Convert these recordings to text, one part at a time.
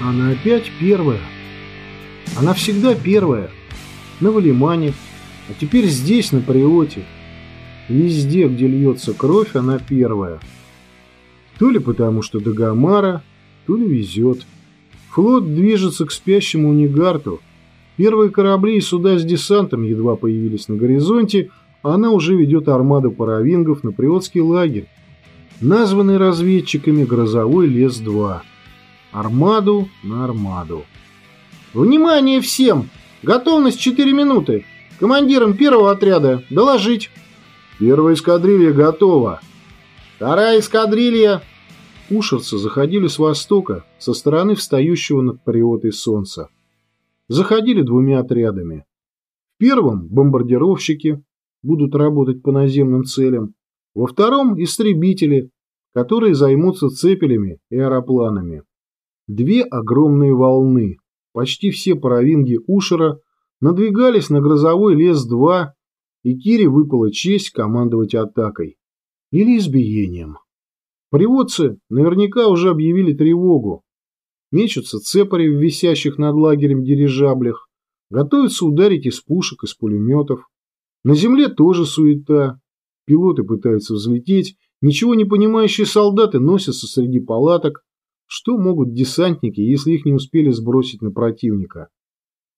Она опять первая. Она всегда первая. На Валимане, а теперь здесь, на Приоте. Везде, где льется кровь, она первая. То ли потому, что до Гамара, то ли везет. Флот движется к спящему Унигарту. Первые корабли и суда с десантом едва появились на горизонте, а она уже ведет армаду паровингов на Приотский лагерь, названный разведчиками «Грозовой лес-2». Армаду на армаду. «Внимание всем! Готовность 4 минуты! Командирам первого отряда доложить!» «Первая эскадрилья готова!» «Вторая эскадрилья!» Ушерцы заходили с востока, со стороны встающего над Приотой солнца. Заходили двумя отрядами. В первом – бомбардировщики, будут работать по наземным целям. Во втором – истребители, которые займутся цепелями и аэропланами. Две огромные волны, почти все паровинги Ушера, надвигались на грозовой лес-2, и Кире выпала честь командовать атакой. Или избиением. Приводцы наверняка уже объявили тревогу. Мечутся цепари в висящих над лагерем дирижаблях, готовятся ударить из пушек, из пулеметов. На земле тоже суета. Пилоты пытаются взлететь, ничего не понимающие солдаты носятся среди палаток. Что могут десантники, если их не успели сбросить на противника?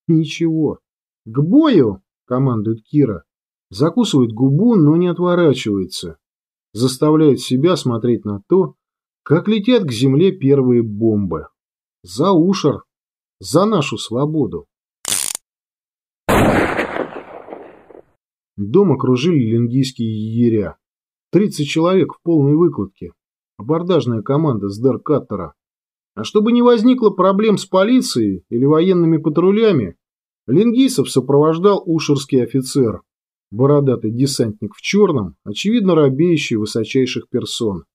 Ничего. К бою, командует Кира. Закусывает губу, но не отворачивается заставляет себя смотреть на то, как летят к земле первые бомбы. За Ушер, за нашу свободу. Дом окружили лингийские егеря. Тридцать человек в полной выкладке. Абордажная команда с Даркаттера. А чтобы не возникло проблем с полицией или военными патрулями, лингийцев сопровождал ушерский офицер, Бородатый десантник в черном, очевидно робеющий высочайших персон.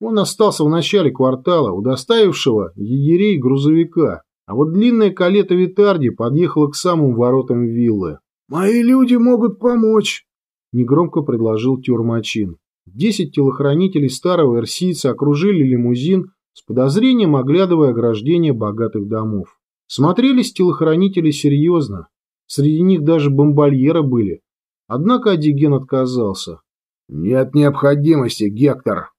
Он остался в начале квартала, удостаившего егерей грузовика, а вот длинная калета Витарди подъехала к самым воротам виллы. «Мои люди могут помочь», — негромко предложил Тюрмачин. Десять телохранителей старого эрсийца окружили лимузин, с подозрением оглядывая ограждение богатых домов. Смотрелись телохранители серьезно. Среди них даже бомбальера были, Однако Адиген отказался. «Нет необходимости, Гектор».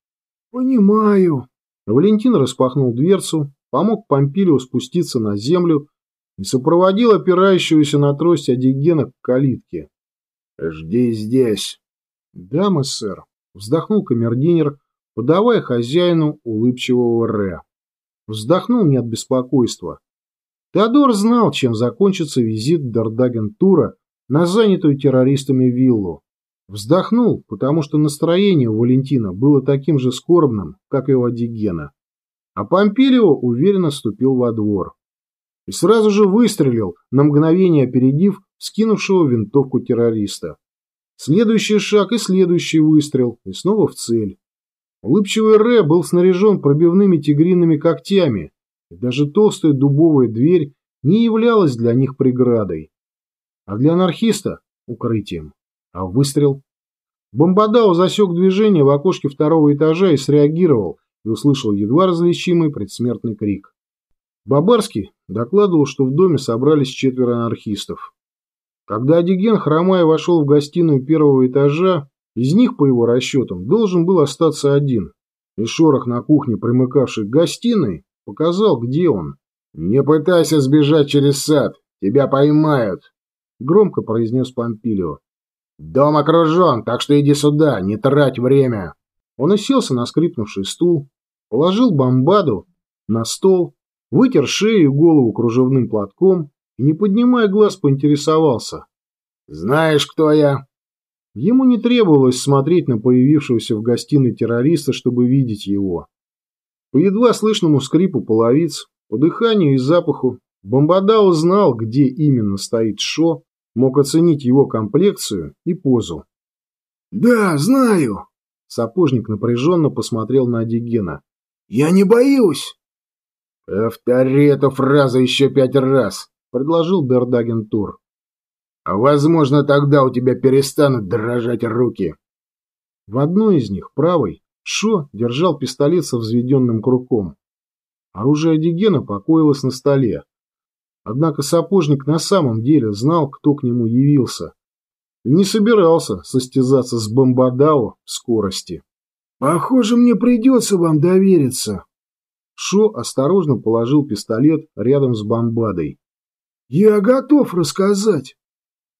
«Понимаю». Валентин распахнул дверцу, помог Помпилио спуститься на землю и сопроводил опирающегося на трость Адигена к калитке. «Жди здесь». «Да, мы, сэр», — вздохнул камердинер, подавая хозяину улыбчивого Ре. Вздохнул не от беспокойства. Теодор знал, чем закончится визит Дардагентура на занятую террористами виллу. Вздохнул, потому что настроение у Валентина было таким же скорбным, как и у Адигена. А Помпилио уверенно ступил во двор. И сразу же выстрелил, на мгновение опередив скинувшего винтовку террориста. Следующий шаг и следующий выстрел, и снова в цель. Улыбчивый Ре был снаряжен пробивными тигриными когтями, и даже толстая дубовая дверь не являлась для них преградой а для анархиста – укрытием. А выстрел? Бомбадау засек движение в окошке второго этажа и среагировал, и услышал едва различимый предсмертный крик. Бабарский докладывал, что в доме собрались четверо анархистов. Когда Адиген, хромая, вошел в гостиную первого этажа, из них, по его расчетам, должен был остаться один. И шорох на кухне, примыкавший к гостиной, показал, где он. «Не пытайся сбежать через сад, тебя поймают», — громко произнес Помпилио. «Дом окружен, так что иди сюда, не трать время!» Он уселся на скрипнувший стул, положил бомбаду на стол, вытер шею и голову кружевным платком и, не поднимая глаз, поинтересовался. «Знаешь, кто я?» Ему не требовалось смотреть на появившегося в гостиной террориста, чтобы видеть его. По едва слышному скрипу половиц, по дыханию и запаху, Бомбадау знал, где именно стоит Шо, мог оценить его комплекцию и позу. «Да, знаю!» Сапожник напряженно посмотрел на Дигена. «Я не боюсь!» «Повтори эту фразу еще пять раз!» — предложил Бердаген Тур. «А возможно, тогда у тебя перестанут дрожать руки!» В одной из них, правой, Шо держал пистолет со взведенным круком. Оружие Дигена покоилось на столе. Однако сапожник на самом деле знал, кто к нему явился, и не собирался состязаться с Бомбадао в скорости. «Похоже, мне придется вам довериться». Шо осторожно положил пистолет рядом с Бомбадой. «Я готов рассказать».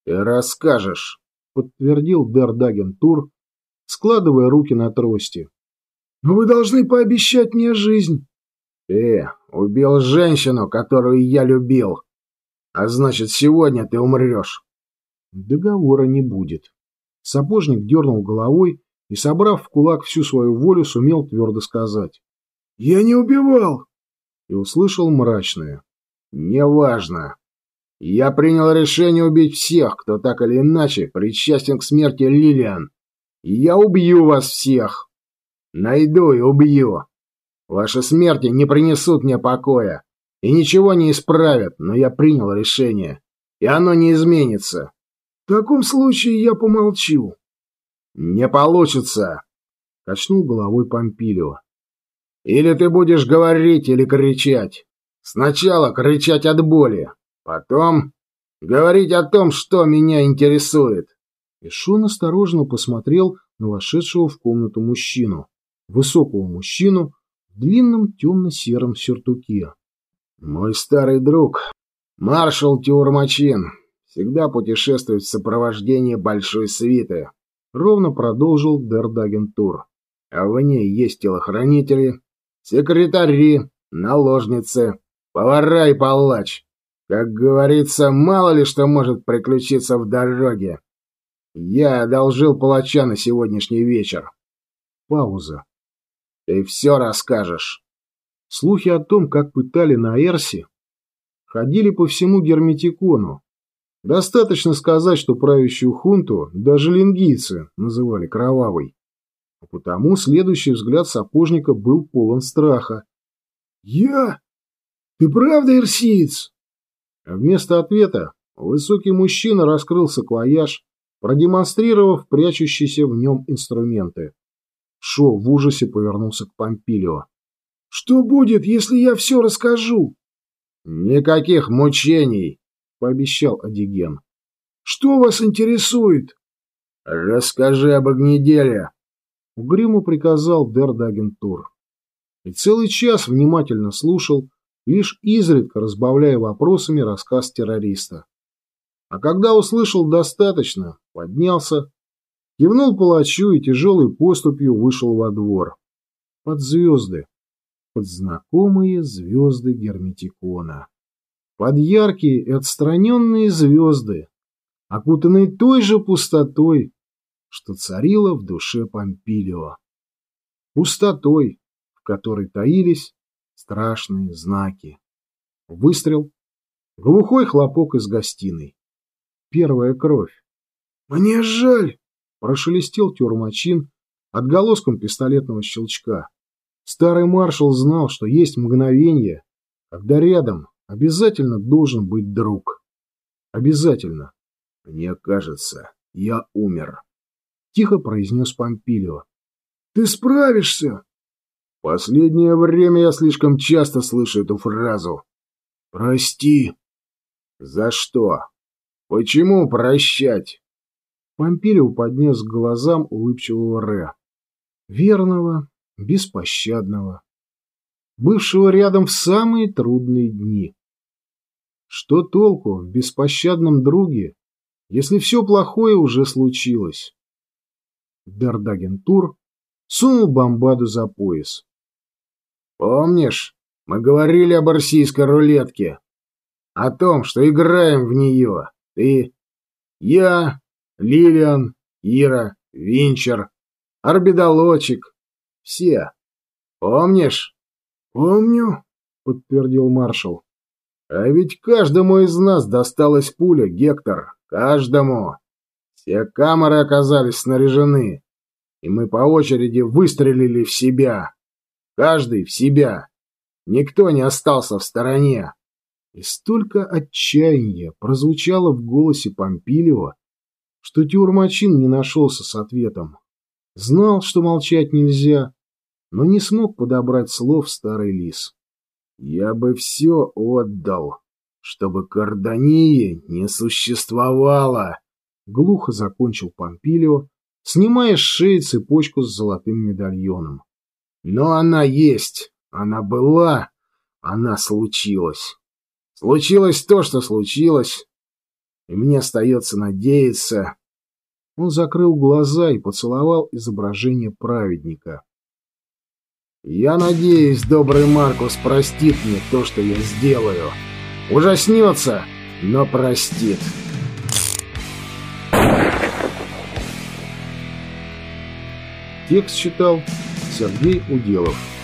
«Ты расскажешь», — подтвердил Дердаген Тур, складывая руки на трости. «Но вы должны пообещать мне жизнь». «Ты убил женщину, которую я любил. А значит, сегодня ты умрешь». Договора не будет. Сапожник дернул головой и, собрав в кулак всю свою волю, сумел твердо сказать. «Я не убивал!» И услышал мрачное. «Неважно. Я принял решение убить всех, кто так или иначе причастен к смерти Лилиан. Я убью вас всех. Найду и убью. Ваши смерти не принесут мне покоя и ничего не исправят, но я принял решение, и оно не изменится. В таком случае я помолчу. Не получится, качнул головой Помпилио. Или ты будешь говорить, или кричать. Сначала кричать от боли, потом говорить о том, что меня интересует. И Шон осторожно посмотрел на вошедшего в комнату мужчину. Высокого мужчину в длинном темно-сером сюртуке. Мой старый друг, маршал Тюрмачин, всегда путешествует в сопровождении большой свиты. Ровно продолжил Дердагентур. А в ней есть телохранители, секретари, наложницы, повара и палач. Как говорится, мало ли что может приключиться в дороге. Я одолжил палача на сегодняшний вечер. Пауза. Ты все расскажешь. Слухи о том, как пытали на Эрси, ходили по всему Герметикону. Достаточно сказать, что правящую хунту даже лингийцы называли кровавой. А потому следующий взгляд сапожника был полон страха. «Я? Ты правда ирсиец?» А Вместо ответа высокий мужчина раскрыл саквояж, продемонстрировав прячущиеся в нем инструменты. Шо в ужасе повернулся к Помпилио. Что будет, если я все расскажу? Никаких мучений, пообещал Адиген. Что вас интересует? Расскажи об огнеделе. Угрюмо приказал Дердагентур. И целый час внимательно слушал, лишь изредка разбавляя вопросами рассказ террориста. А когда услышал достаточно, поднялся, кивнул палачу и тяжелой поступью вышел во двор. Под звезды, под знакомые звезды Герметикона. Под яркие и отстраненные звезды, окутанные той же пустотой, что царила в душе Помпилио. Пустотой, в которой таились страшные знаки. Выстрел, глухой хлопок из гостиной. Первая кровь. «Мне жаль!» — прошелестел тюрмачин отголоском пистолетного щелчка. Старый маршал знал, что есть мгновение, когда рядом обязательно должен быть друг. Обязательно. Мне кажется, я умер. Тихо произнес Помпилио. Ты справишься? Последнее время я слишком часто слышу эту фразу. Прости. За что? Почему прощать? Помпилио поднес к глазам улыбчивого Ре. Верного, беспощадного, бывшего рядом в самые трудные дни. Что толку в беспощадном друге, если все плохое уже случилось? Дардагентур сунул бомбаду за пояс. «Помнишь, мы говорили об арсийской рулетке? О том, что играем в нее. Ты, я, Лилиан, Ира, Винчер, Арбидолочек, все. Помнишь? Помню, подтвердил маршал. А ведь каждому из нас досталась пуля, Гектор. Каждому. Все камеры оказались снаряжены. И мы по очереди выстрелили в себя. Каждый в себя. Никто не остался в стороне. И столько отчаяния прозвучало в голосе Помпилио, что Тюрмачин не нашелся с ответом. Знал, что молчать нельзя, но не смог подобрать слов старый лис. Я бы все отдал, чтобы Кардании не существовало. Глухо закончил Помпилио, снимая с шеи цепочку с золотым медальоном. Но она есть, она была, она случилась. Случилось то, что случилось, и мне остается надеяться... Он закрыл глаза и поцеловал изображение праведника. Я надеюсь, добрый Маркус простит мне то, что я сделаю. Ужаснется, но простит. Текст читал Сергей Уделов.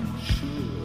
unsure.